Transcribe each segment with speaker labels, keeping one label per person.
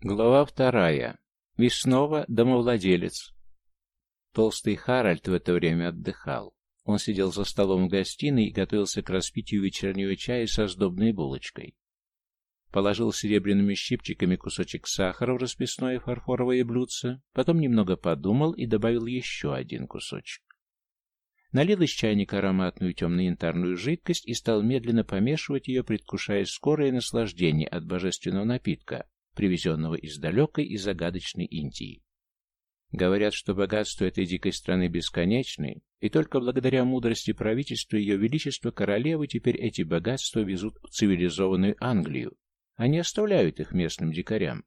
Speaker 1: Глава вторая. Веснова, домовладелец. Толстый Харальд в это время отдыхал. Он сидел за столом в гостиной и готовился к распитию вечернего чая со сдобной булочкой. Положил серебряными щипчиками кусочек сахара в расписное фарфоровое блюдце, потом немного подумал и добавил еще один кусочек. Налил из чайника ароматную темно-янтарную жидкость и стал медленно помешивать ее, предвкушая скорое наслаждение от божественного напитка, привезенного из далекой и загадочной Индии. Говорят, что богатство этой дикой страны бесконечны, и только благодаря мудрости правительства Ее Величества Королевы теперь эти богатства везут в цивилизованную Англию, а не оставляют их местным дикарям.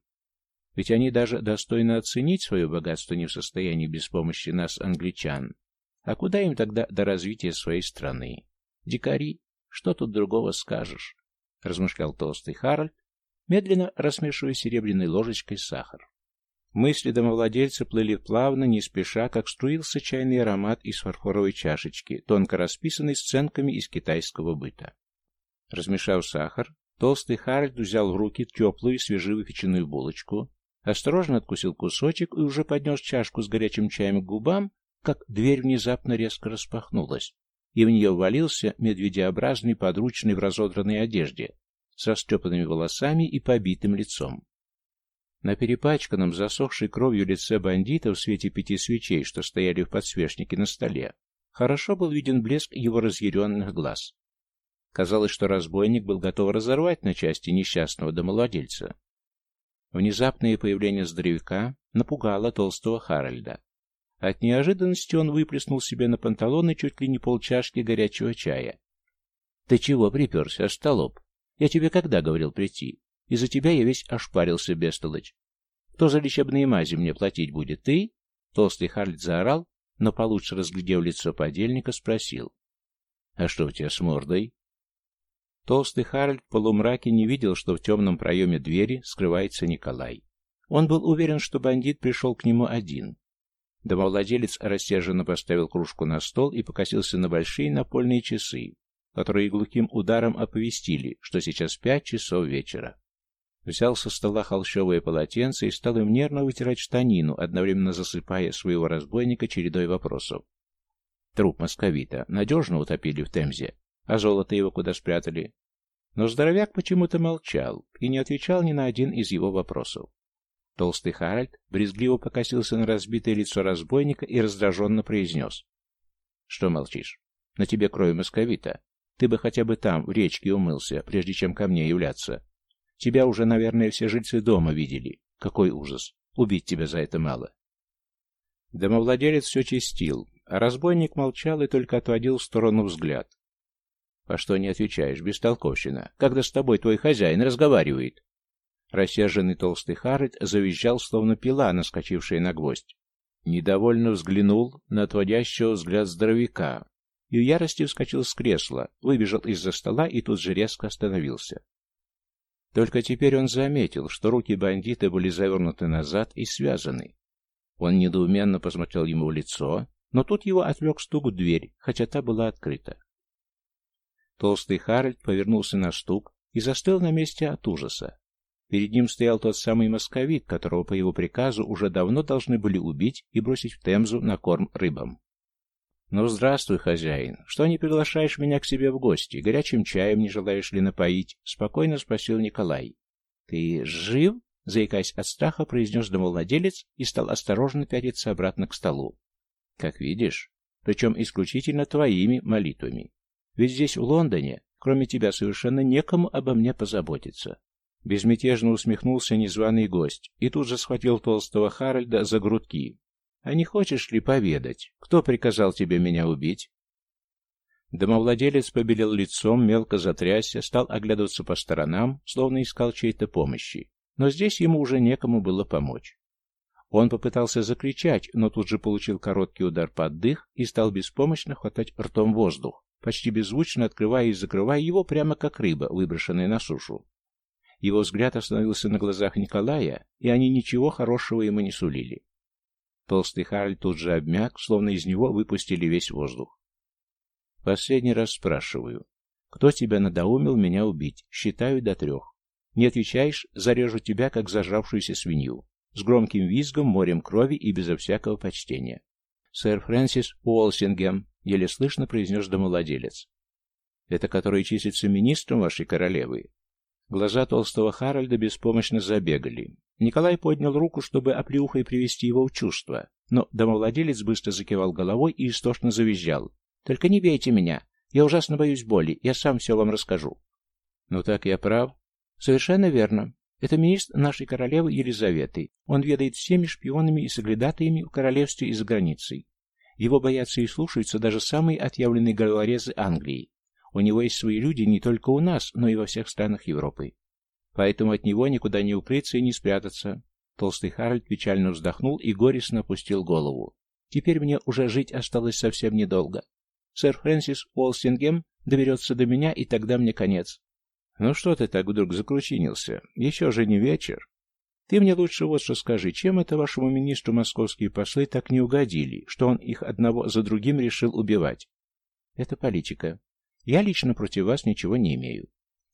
Speaker 1: Ведь они даже достойно оценить свое богатство не в состоянии без помощи нас, англичан. А куда им тогда до развития своей страны? Дикари, что тут другого скажешь? Размышлял толстый Харальд, медленно размешивая серебряной ложечкой сахар. Мысли домовладельца плыли плавно, не спеша, как струился чайный аромат из фарфоровой чашечки, тонко расписанной сценками из китайского быта. Размешав сахар, толстый Харальд взял в руки теплую, свежевыпеченную булочку, осторожно откусил кусочек и уже поднес чашку с горячим чаем к губам, как дверь внезапно резко распахнулась, и в нее ввалился медведеобразный подручный в разодранной одежде, с растрепанными волосами и побитым лицом. На перепачканном, засохшей кровью лице бандита в свете пяти свечей, что стояли в подсвечнике на столе, хорошо был виден блеск его разъяренных глаз. Казалось, что разбойник был готов разорвать на части несчастного домовладельца. Внезапное появление здоровяка напугало толстого Харальда. От неожиданности он выплеснул себе на панталоны чуть ли не полчашки горячего чая. — Ты чего приперся, остолоп? Я тебе когда говорил прийти? Из-за тебя я весь ошпарился, бестолочь. Кто за лечебные мази мне платить будет, ты? Толстый Харльд заорал, но, получше разглядев лицо подельника, спросил. А что у тебя с мордой? Толстый Харальд в полумраке не видел, что в темном проеме двери скрывается Николай. Он был уверен, что бандит пришел к нему один. Домовладелец рассерженно поставил кружку на стол и покосился на большие напольные часы, которые глухим ударом оповестили, что сейчас пять часов вечера. Взял со стола холщовое полотенце и стал им нервно вытирать штанину, одновременно засыпая своего разбойника чередой вопросов. Труп московита надежно утопили в Темзе, а золото его куда спрятали? Но здоровяк почему-то молчал и не отвечал ни на один из его вопросов. Толстый Харальд брезгливо покосился на разбитое лицо разбойника и раздраженно произнес. — Что молчишь? На тебе кровь московита. Ты бы хотя бы там, в речке, умылся, прежде чем ко мне являться. Тебя уже, наверное, все жильцы дома видели. Какой ужас. Убить тебя за это мало. Домовладелец все чистил, а разбойник молчал и только отводил в сторону взгляд. «По что не отвечаешь, бестолковщина? Когда с тобой твой хозяин разговаривает?» Рассерженный толстый Харрит завизжал, словно пила, наскочившая на гвоздь. Недовольно взглянул на отводящего взгляд здоровяка, и в ярости вскочил с кресла, выбежал из-за стола и тут же резко остановился. Только теперь он заметил, что руки бандита были завернуты назад и связаны. Он недоуменно посмотрел ему в лицо, но тут его отвлек стук в дверь, хотя та была открыта. Толстый Харальд повернулся на стук и застыл на месте от ужаса. Перед ним стоял тот самый московит, которого по его приказу уже давно должны были убить и бросить в Темзу на корм рыбам. «Ну, здравствуй, хозяин. Что не приглашаешь меня к себе в гости? Горячим чаем не желаешь ли напоить?» — спокойно спросил Николай. «Ты жив?» — заикаясь от страха, произнес домовладелец и стал осторожно пятиться обратно к столу. «Как видишь, причем исключительно твоими молитвами. Ведь здесь, в Лондоне, кроме тебя, совершенно некому обо мне позаботиться». Безмятежно усмехнулся незваный гость и тут же схватил толстого Харальда за грудки, а не хочешь ли поведать, кто приказал тебе меня убить?» Домовладелец побелел лицом, мелко затрясся, стал оглядываться по сторонам, словно искал чьей-то помощи. Но здесь ему уже некому было помочь. Он попытался закричать, но тут же получил короткий удар под дых и стал беспомощно хватать ртом воздух, почти беззвучно открывая и закрывая его прямо как рыба, выброшенная на сушу. Его взгляд остановился на глазах Николая, и они ничего хорошего ему не сулили. Толстый Харль тут же обмяк, словно из него выпустили весь воздух. Последний раз спрашиваю. Кто тебя надоумил меня убить? Считаю до трех. Не отвечаешь, зарежу тебя, как зажравшуюся свинью. С громким визгом, морем крови и безо всякого почтения. Сэр Фрэнсис Уолсингем, еле слышно произнес домовладелец. Это который числится министром вашей королевы? Глаза толстого Харальда беспомощно забегали. Николай поднял руку, чтобы оплеухой привести его в чувство, но домовладелец быстро закивал головой и истошно завизжал. «Только не бейте меня! Я ужасно боюсь боли, я сам все вам расскажу». «Ну так я прав?» «Совершенно верно. Это министр нашей королевы Елизаветы. Он ведает всеми шпионами и соглядатаями в королевстве и за границей. Его боятся и слушаются даже самые отъявленные головорезы Англии. У него есть свои люди не только у нас, но и во всех странах Европы. Поэтому от него никуда не укрыться и не спрятаться. Толстый Харальд печально вздохнул и горестно опустил голову. Теперь мне уже жить осталось совсем недолго. Сэр Фрэнсис Уолсингем доберется до меня, и тогда мне конец. Ну что ты так вдруг закручинился? Еще же не вечер. Ты мне лучше вот что скажи, чем это вашему министру московские послы так не угодили, что он их одного за другим решил убивать? Это политика. Я лично против вас ничего не имею.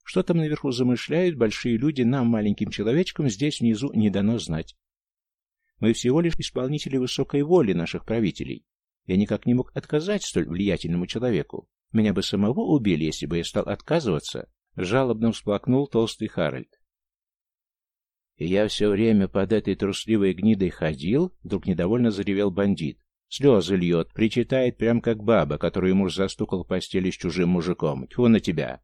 Speaker 1: Что там наверху замышляют большие люди, нам, маленьким человечкам, здесь внизу не дано знать. Мы всего лишь исполнители высокой воли наших правителей. Я никак не мог отказать столь влиятельному человеку. Меня бы самого убили, если бы я стал отказываться. Жалобно всплакнул толстый Харальд. И я все время под этой трусливой гнидой ходил, вдруг недовольно заревел бандит. Слезы льет, причитает, прям как баба, которую муж застукал в постели с чужим мужиком. Тьфу на тебя!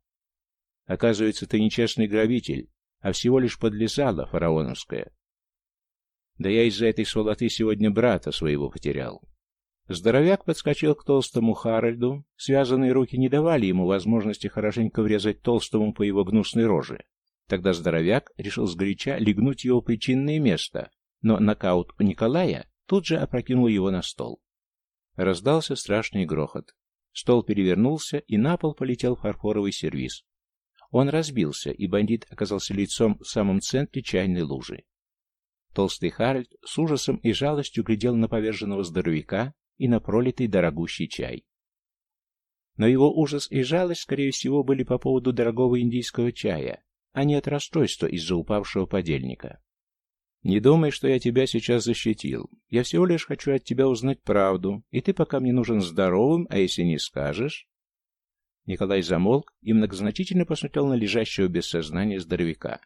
Speaker 1: Оказывается, ты нечестный грабитель, а всего лишь подлезала фараоновская. Да я из-за этой сволоты сегодня брата своего потерял. Здоровяк подскочил к толстому Харальду. Связанные руки не давали ему возможности хорошенько врезать толстому по его гнусной роже. Тогда здоровяк решил сгоряча легнуть его причинное место, но нокаут у Николая тут же опрокинул его на стол. Раздался страшный грохот. Стол перевернулся, и на пол полетел фарфоровый сервиз. Он разбился, и бандит оказался лицом в самом центре чайной лужи. Толстый Харальд с ужасом и жалостью глядел на поверженного здоровяка и на пролитый дорогущий чай. Но его ужас и жалость, скорее всего, были по поводу дорогого индийского чая, а не от расстройства из-за упавшего подельника. Не думай, что я тебя сейчас защитил. Я всего лишь хочу от тебя узнать правду, и ты пока мне нужен здоровым, а если не скажешь...» Николай замолк и многозначительно посмотрел на лежащего без сознания здоровяка.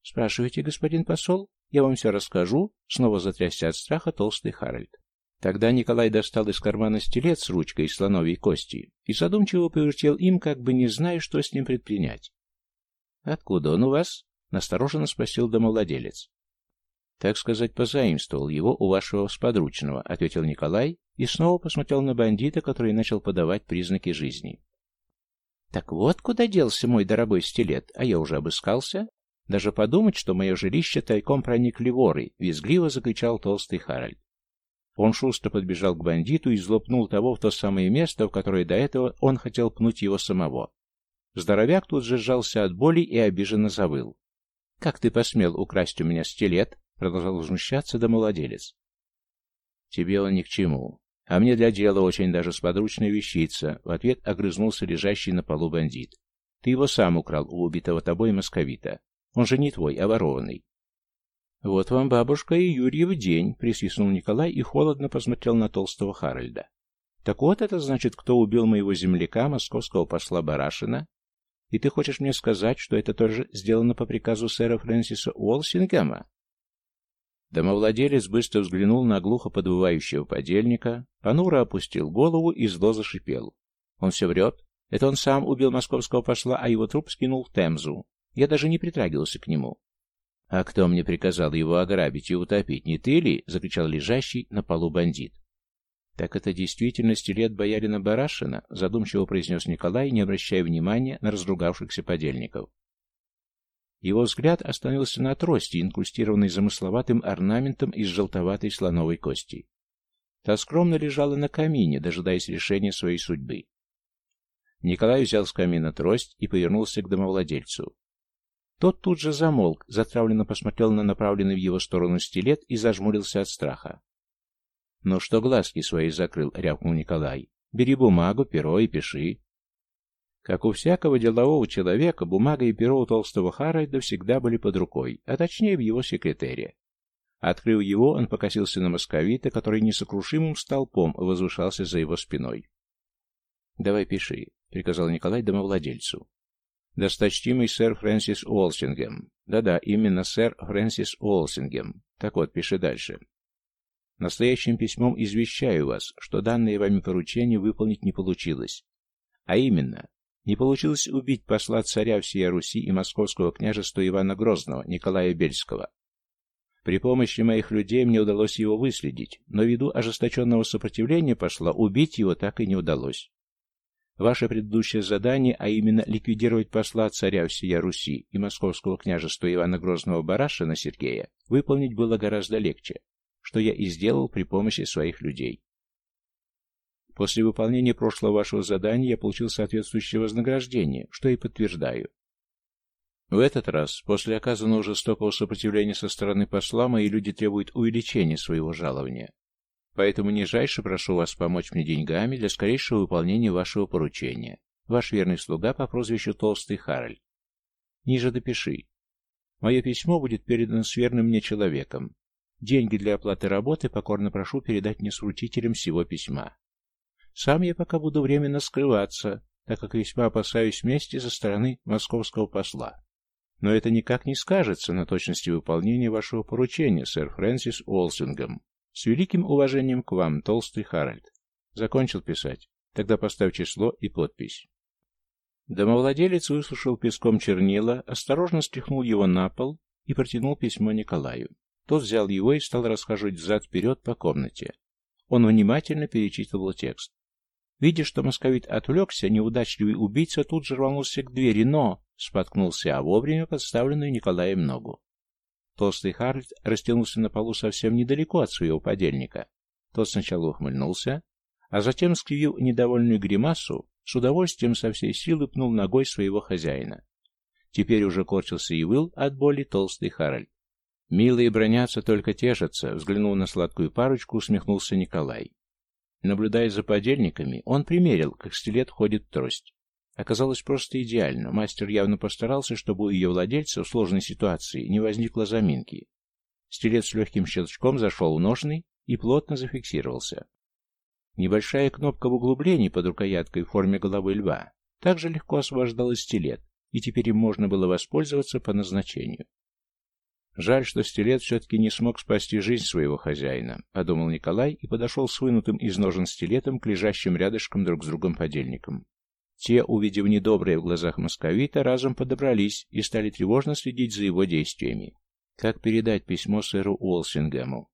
Speaker 1: «Спрашивайте, господин посол? Я вам все расскажу», — снова затрясся от страха толстый Харальд. Тогда Николай достал из кармана стилет с ручкой из слоновой кости и задумчиво повертел им, как бы не зная, что с ним предпринять. «Откуда он у вас?» — настороженно спросил домовладелец. «Так сказать, позаимствовал его у вашего сподручного», — ответил Николай и снова посмотрел на бандита, который начал подавать признаки жизни. «Так вот куда делся мой дорогой стилет, а я уже обыскался. Даже подумать, что мое жилище тайком проникли воры», — визгливо закричал толстый Харальд. Он шустро подбежал к бандиту и злопнул того в то самое место, в которое до этого он хотел пнуть его самого. Здоровяк тут же сжался от боли и обиженно завыл. «Как ты посмел украсть у меня стилет?» Продолжал возмущаться домовладелец. Тебе он ни к чему. А мне для дела очень даже сподручная вещица. В ответ огрызнулся лежащий на полу бандит. Ты его сам украл у убитого тобой московита. Он же не твой, а ворованный. Вот вам бабушка и Юрьев день, присвистнул Николай и холодно посмотрел на толстого Харальда. Так вот это значит, кто убил моего земляка, московского посла Барашина? И ты хочешь мне сказать, что это тоже сделано по приказу сэра Фрэнсиса Уолсингема? Домовладелец быстро взглянул на глухо подвывающего подельника, понуро опустил голову и зло зашипел. Он все врет. Это он сам убил московского посла, а его труп скинул в Темзу. Я даже не притрагивался к нему. «А кто мне приказал его ограбить и утопить, не ты ли?» — закричал лежащий на полу бандит. «Так это действительно стилет боярина Барашина», — задумчиво произнес Николай, не обращая внимания на разругавшихся подельников. Его взгляд остановился на трости, инкрустированной замысловатым орнаментом из желтоватой слоновой кости. Та скромно лежала на камине, дожидаясь решения своей судьбы. Николай взял с камина трость и повернулся к домовладельцу. Тот тут же замолк, затравленно посмотрел на направленный в его сторону стилет и зажмурился от страха. «Ну что глазки свои закрыл?» — рявкнул Николай. «Бери бумагу, перо и пиши». Как у всякого делового человека, бумага и перо у толстого Харальда всегда были под рукой, а точнее в его секретаре. Открыв его, он покосился на московита, который несокрушимым столпом возвышался за его спиной. «Давай пиши», — приказал Николай домовладельцу. «Досточтимый сэр Фрэнсис Уолсингем». Да-да, именно сэр Фрэнсис Уолсингем. Так вот, пиши дальше. Настоящим письмом извещаю вас, что данное вами поручение выполнить не получилось. А именно, не получилось убить посла царя всей Руси и московского княжества Ивана Грозного, Николая Бельского. При помощи моих людей мне удалось его выследить, но ввиду ожесточенного сопротивления посла убить его так и не удалось. Ваше предыдущее задание, а именно ликвидировать посла царя всея Руси и московского княжества Ивана Грозного Барашина Сергея, выполнить было гораздо легче, что я и сделал при помощи своих людей. После выполнения прошлого вашего задания я получил соответствующее вознаграждение, что и подтверждаю. В этот раз, после оказанного жестокого сопротивления со стороны посла, мои люди требуют увеличения своего жалования. Поэтому нижайше прошу вас помочь мне деньгами для скорейшего выполнения вашего поручения. Ваш верный слуга по прозвищу Толстый Харальд. Ниже допиши. Мое письмо будет передано с верным мне человеком. Деньги для оплаты работы покорно прошу передать мне с вручителем всего письма. Сам я пока буду временно скрываться, так как весьма опасаюсь мести со стороны московского посла. Но это никак не скажется на точности выполнения вашего поручения, сэр Фрэнсис Уолсингем. С великим уважением к вам, толстый Харальд. Закончил писать. Тогда поставь число и подпись. Домовладелец выслушал песком чернила, осторожно стряхнул его на пол и протянул письмо Николаю. Тот взял его и стал расхаживать взад-вперед по комнате. Он внимательно перечитывал текст. Видя, что московит отвлекся, неудачливый убийца тут же рванулся к двери, но споткнулся о вовремя подставленную Николаем ногу. Толстый Харльд растянулся на полу совсем недалеко от своего подельника. Тот сначала ухмыльнулся, а затем, скривив недовольную гримасу, с удовольствием со всей силы пнул ногой своего хозяина. Теперь уже корчился и выл от боли толстый Харальд. «Милые бронятся, только тешатся», — взглянул на сладкую парочку, усмехнулся Николай. Наблюдая за подельниками, он примерил, как стилет ходит трость. Оказалось просто идеально. Мастер явно постарался, чтобы у ее владельца в сложной ситуации не возникло заминки. Стилет с легким щелчком зашел в ножный и плотно зафиксировался. Небольшая кнопка в углублении под рукояткой в форме головы льва также легко освобождала стилет, и теперь им можно было воспользоваться по назначению. Жаль, что стилет все-таки не смог спасти жизнь своего хозяина, подумал Николай и подошел с вынутым из ножен стилетом к лежащим рядышком друг с другом подельникам. Те, увидев недоброе в глазах московита, разом подобрались и стали тревожно следить за его действиями. Как передать письмо сэру Уолсингему?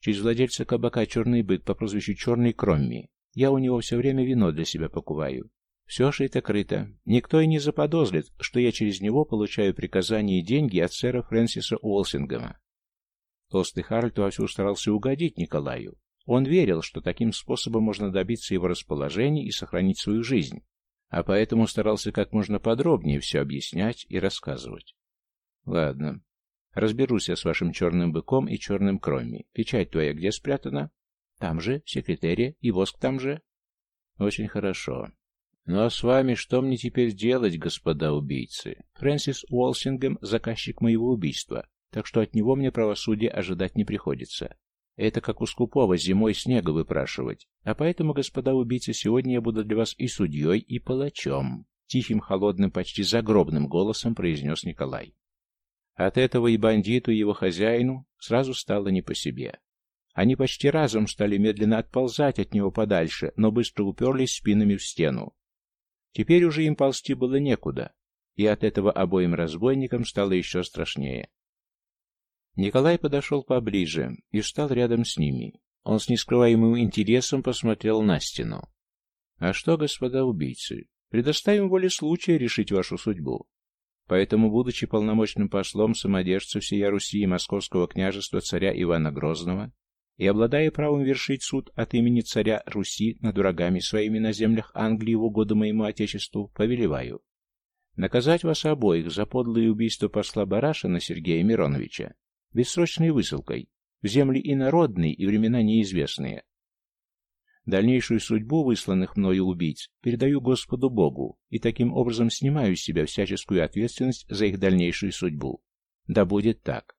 Speaker 1: Через владельца кабака «Черный бык» по прозвищу «Черный Кромми». Я у него все время вино для себя покупаю. Все шито-крыто. Никто и не заподозрит, что я через него получаю приказания и деньги от сэра Фрэнсиса Уолсингема. Толстый Харальд вовсю старался угодить Николаю. Он верил, что таким способом можно добиться его расположения и сохранить свою жизнь а поэтому старался как можно подробнее все объяснять и рассказывать. Ладно, разберусь я с вашим черным быком и черным кроми. Печать твоя где спрятана? Там же, в секретаре, и воск там же. Очень хорошо. Ну а с вами что мне теперь делать, господа убийцы? Фрэнсис Уолсингем — заказчик моего убийства, так что от него мне правосудия ожидать не приходится. Это как у скупого зимой снега выпрашивать. А поэтому, господа убийцы, сегодня я буду для вас и судьей, и палачом. Тихим, холодным, почти загробным голосом произнес Николай. От этого и бандиту, и его хозяину сразу стало не по себе. Они почти разом стали медленно отползать от него подальше, но быстро уперлись спинами в стену. Теперь уже им ползти было некуда, и от этого обоим разбойникам стало еще страшнее. Николай подошел поближе и встал рядом с ними. Он с нескрываемым интересом посмотрел на стену. «А что, господа убийцы, предоставим воле случая решить вашу судьбу. Поэтому, будучи полномочным послом самодержца всей Руси и Московского княжества царя Ивана Грозного, и обладая правом вершить суд от имени царя Руси над врагами своими на землях Англии в угоду моему отечеству, повелеваю наказать вас обоих за подлое убийство посла Барашина Сергея Мироновича бессрочной высылкой, в земли инородные и времена неизвестные. Дальнейшую судьбу высланных мною убийц передаю Господу Богу и таким образом снимаю с себя всяческую ответственность за их дальнейшую судьбу. Да будет так.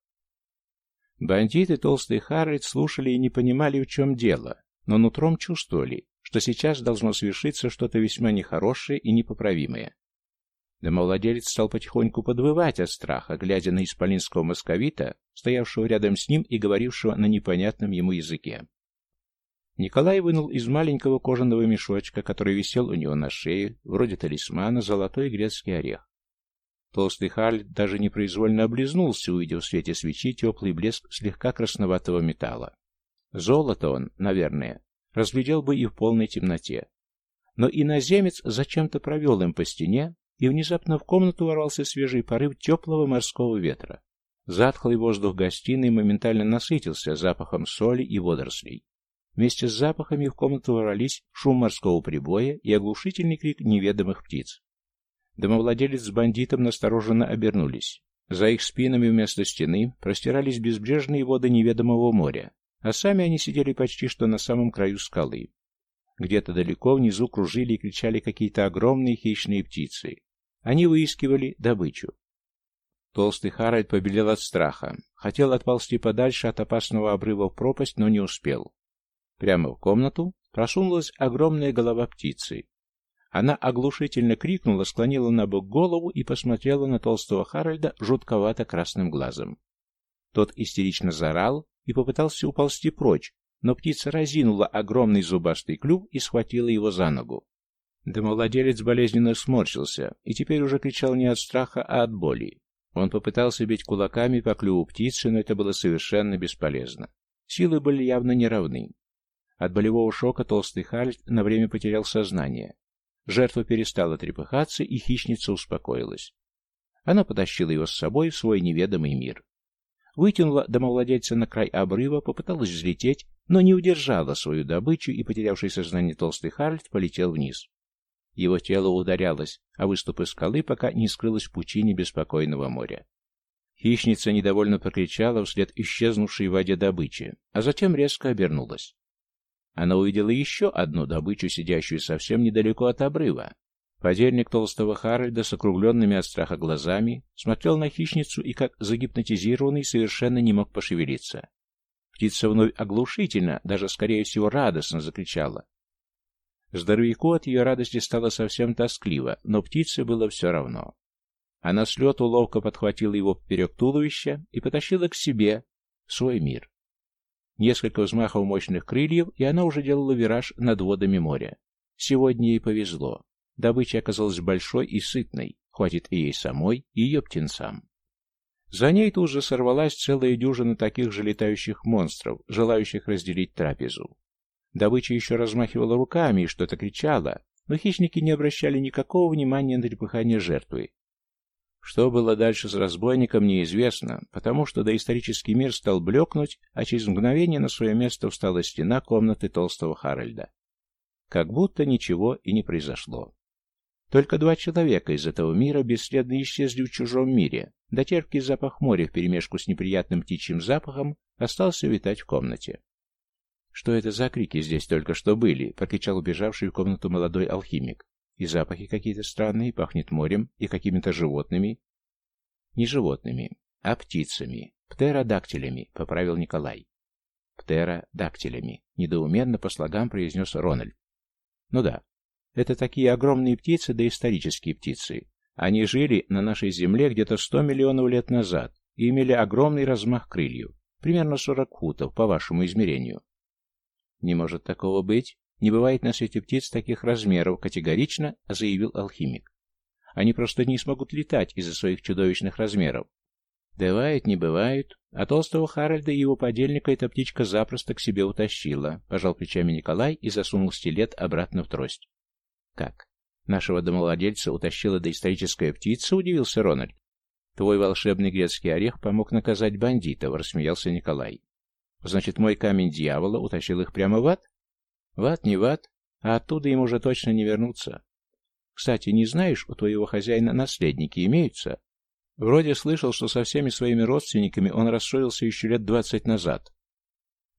Speaker 1: Бандиты Толстый Харальд слушали и не понимали, в чем дело, но нутром чувствовали, что сейчас должно свершиться что-то весьма нехорошее и непоправимое. Домовладелец стал потихоньку подвывать от страха, глядя на исполинского московита, стоявшего рядом с ним и говорившего на непонятном ему языке. Николай вынул из маленького кожаного мешочка, который висел у него на шее, вроде талисмана, золотой грецкий орех. Толстый Харль даже непроизвольно облизнулся, увидев в свете свечи теплый блеск слегка красноватого металла. Золото он, наверное, разглядел бы и в полной темноте. Но иноземец зачем-то провел им по стене, и внезапно в комнату ворвался свежий порыв теплого морского ветра. Затхлый воздух гостиной моментально насытился запахом соли и водорослей. Вместе с запахами в комнату ворвались шум морского прибоя и оглушительный крик неведомых птиц. Домовладелец с бандитом настороженно обернулись. За их спинами вместо стены простирались безбрежные воды неведомого моря, а сами они сидели почти что на самом краю скалы. Где-то далеко внизу кружили и кричали какие-то огромные хищные птицы. Они выискивали добычу. Толстый Харальд побелел от страха. Хотел отползти подальше от опасного обрыва в пропасть, но не успел. Прямо в комнату просунулась огромная голова птицы. Она оглушительно крикнула, склонила на бок голову и посмотрела на толстого Харальда жутковато красным глазом. Тот истерично заорал и попытался уползти прочь, но птица разинула огромный зубастый клюв и схватила его за ногу. Домовладелец болезненно сморщился и теперь уже кричал не от страха, а от боли. Он попытался бить кулаками по клюву птицы, но это было совершенно бесполезно. Силы были явно неравны. От болевого шока толстый Хальд на время потерял сознание. Жертва перестала трепыхаться, и хищница успокоилась. Она потащила его с собой в свой неведомый мир. Вытянула домовладельца на край обрыва, попыталась взлететь, но не удержала свою добычу, и потерявший сознание толстый Харльд полетел вниз. Его тело ударялось, а выступы скалы пока не скрылось в пучине беспокойного моря. Хищница недовольно прокричала вслед исчезнувшей в воде добычи, а затем резко обернулась. Она увидела еще одну добычу, сидящую совсем недалеко от обрыва. Подельник толстого Харальда с округленными от страха глазами смотрел на хищницу и, как загипнотизированный, совершенно не мог пошевелиться. Птица вновь оглушительно, даже, скорее всего, радостно закричала. Здоровяку от ее радости стало совсем тоскливо, но птице было все равно. Она с лету ловко подхватила его поперек туловища и потащила к себе, в свой мир. Несколько взмахов мощных крыльев, и она уже делала вираж над водами моря. Сегодня ей повезло. Добыча оказалась большой и сытной, хватит и ей самой, и ее птенцам. За ней тут же сорвалась целая дюжина таких же летающих монстров, желающих разделить трапезу. Добыча еще размахивала руками и что-то кричала, но хищники не обращали никакого внимания на трепыхание жертвы, что было дальше с разбойником, неизвестно, потому что доисторический мир стал блекнуть, а через мгновение на свое место встала стена комнаты толстого Харальда. Как будто ничего и не произошло. Только два человека из этого мира бесследно исчезли в чужом мире, да терпкий запах моря вперемешку с неприятным птичьим запахом остался витать в комнате. «Что это за крики здесь только что были?» — прокричал убежавший в комнату молодой алхимик. И запахи какие-то странные, пахнет морем и какими-то животными. Не животными, а птицами, птеродактилями, поправил Николай. Птеродактилями, недоуменно по слогам произнес Рональд. Ну да, это такие огромные птицы, да исторические птицы. Они жили на нашей земле где-то сто миллионов лет назад и имели огромный размах крыльев, примерно сорок футов, по вашему измерению. Не может такого быть, не бывает на свете птиц таких размеров, категорично заявил алхимик. Они просто не смогут летать из-за своих чудовищных размеров. Бывает, не бывает. А толстого Харальда и его подельника эта птичка запросто к себе утащила. Пожал плечами Николай и засунул стилет обратно в трость. Как? Нашего домовладельца утащила доисторическая птица, удивился Рональд. Твой волшебный грецкий орех помог наказать бандитов, рассмеялся Николай. Значит, мой камень дьявола утащил их прямо в ад? В ад не в ад, а оттуда им уже точно не вернуться. Кстати, не знаешь, у твоего хозяина наследники имеются? Вроде слышал, что со всеми своими родственниками он рассорился еще лет двадцать назад.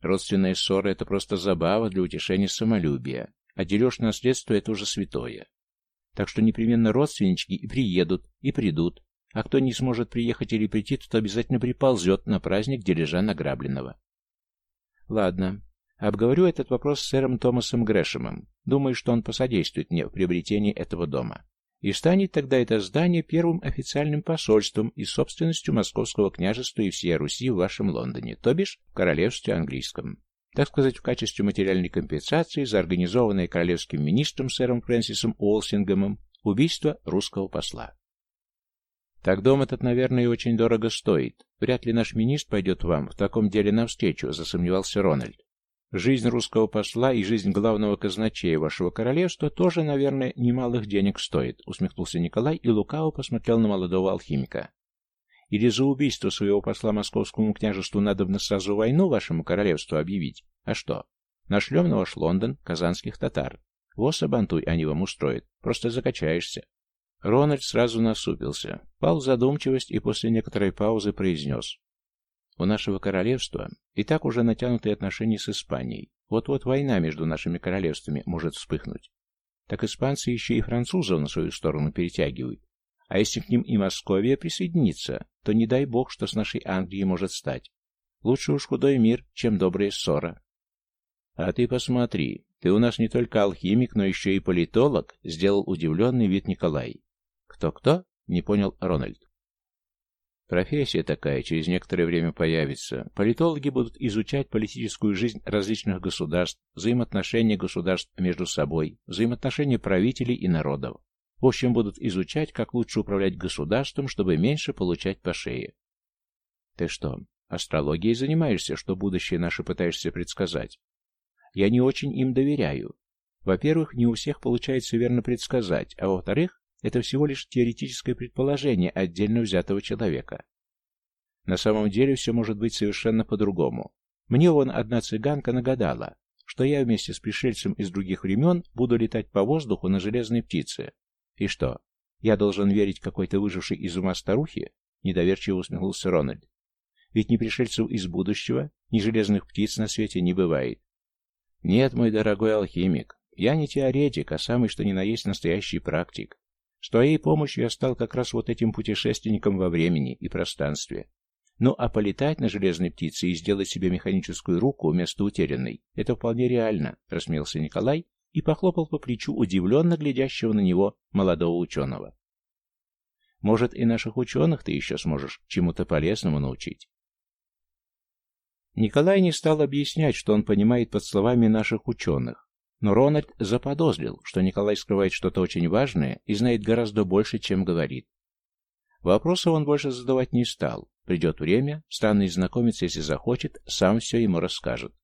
Speaker 1: Родственная ссора — это просто забава для утешения самолюбия, а дележ наследства — это уже святое. Так что непременно родственнички и приедут, и придут, а кто не сможет приехать или прийти, тот обязательно приползет на праздник дележа награбленного. Ладно, обговорю этот вопрос с сэром Томасом Грэшемом. Думаю, что он посодействует мне в приобретении этого дома. И станет тогда это здание первым официальным посольством и собственностью Московского княжества и всей Руси в вашем Лондоне, то бишь в королевстве английском. Так сказать, в качестве материальной компенсации за организованное королевским министром сэром Фрэнсисом Уолсингемом убийство русского посла. Так дом этот, наверное, очень дорого стоит. Вряд ли наш министр пойдет вам в таком деле навстречу, засомневался Рональд. Жизнь русского посла и жизнь главного казначея вашего королевства тоже, наверное, немалых денег стоит, усмехнулся Николай и лукаво посмотрел на молодого алхимика. Или за убийство своего посла московскому княжеству надо бы сразу войну вашему королевству объявить? А что? Нашлем на ваш Лондон казанских татар. Вот обантуй они вам устроят. Просто закачаешься. Рональд сразу насупился, пал в задумчивость и после некоторой паузы произнес. У нашего королевства и так уже натянутые отношения с Испанией. Вот-вот война между нашими королевствами может вспыхнуть. Так испанцы еще и французов на свою сторону перетягивают. А если к ним и Московия присоединится, то не дай бог, что с нашей Англией может стать. Лучше уж худой мир, чем добрая ссора. А ты посмотри, ты у нас не только алхимик, но еще и политолог, сделал удивленный вид Николай. «Кто-кто?» — не понял Рональд. Профессия такая через некоторое время появится. Политологи будут изучать политическую жизнь различных государств, взаимоотношения государств между собой, взаимоотношения правителей и народов. В общем, будут изучать, как лучше управлять государством, чтобы меньше получать по шее. Ты что, астрологией занимаешься, что будущее наше пытаешься предсказать? Я не очень им доверяю. Во-первых, не у всех получается верно предсказать, а во-вторых, это всего лишь теоретическое предположение отдельно взятого человека. На самом деле все может быть совершенно по-другому. Мне вон одна цыганка нагадала, что я вместе с пришельцем из других времен буду летать по воздуху на железной птице. И что, я должен верить какой-то выжившей из ума старухе? Недоверчиво усмехнулся Рональд. Ведь ни пришельцев из будущего, ни железных птиц на свете не бывает. Нет, мой дорогой алхимик, я не теоретик, а самый что ни на есть настоящий практик. С твоей помощью я стал как раз вот этим путешественником во времени и пространстве. Ну, а полетать на железной птице и сделать себе механическую руку вместо утерянной — это вполне реально, — рассмеялся Николай и похлопал по плечу удивленно глядящего на него молодого ученого. Может, и наших ученых ты еще сможешь чему-то полезному научить. Николай не стал объяснять, что он понимает под словами наших ученых, но Рональд заподозрил, что Николай скрывает что-то очень важное и знает гораздо больше, чем говорит. Вопросов он больше задавать не стал. Придет время, странный знакомец, если захочет, сам все ему расскажет.